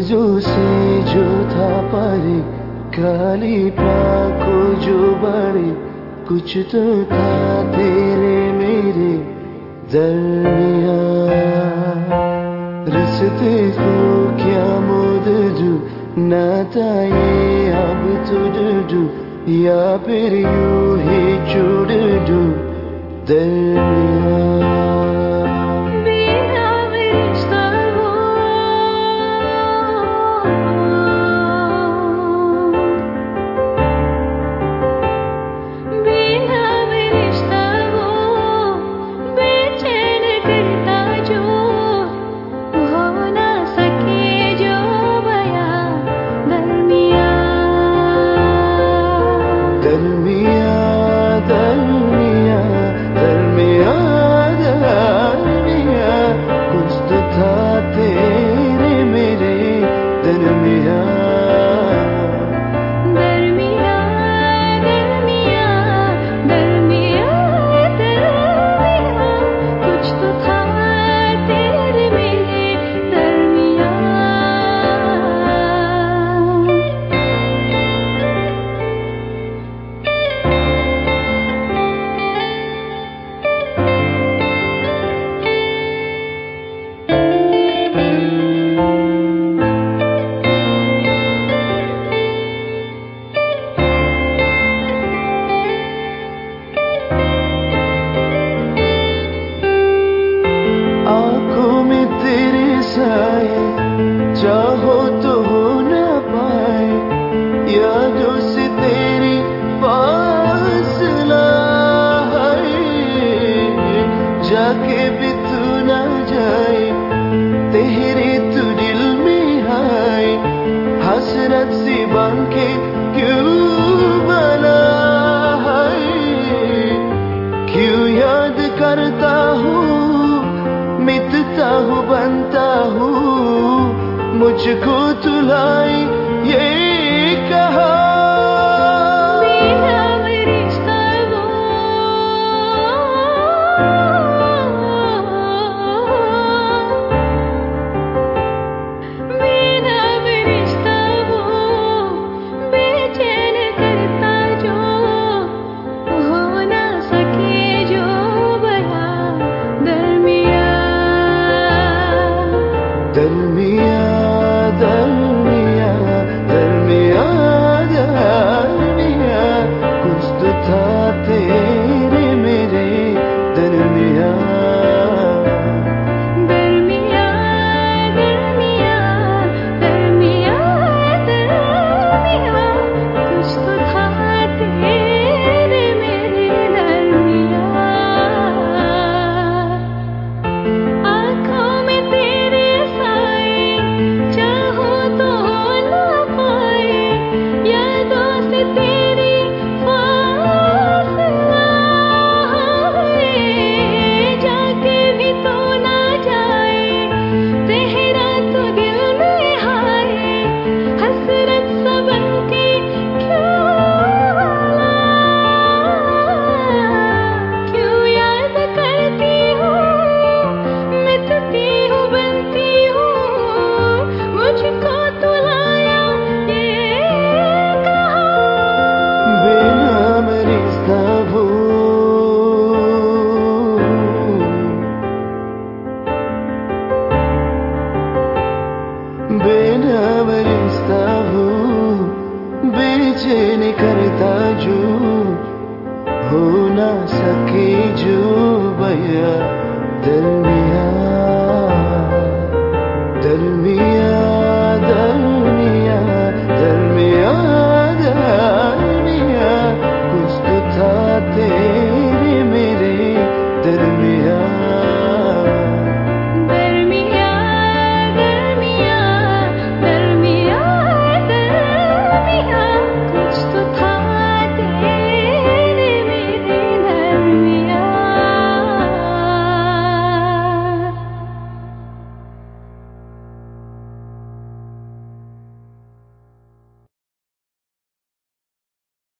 जो से जो था परे काली को जो बड़े, कुछ तो था तेरे मेरे दरमिया रिश्ते को क्या मोद जो नाता ये अब तोड़ दू या फिर यू ही छोड़ दू? दरमिया हसरत बन के क्यों बना है? क्यों याद करता हूँ, मिटता हूँ, बनता हूँ, मुझको तुलाए तुझे नहीं करता जो हो ना सके जो भैया दिल में आ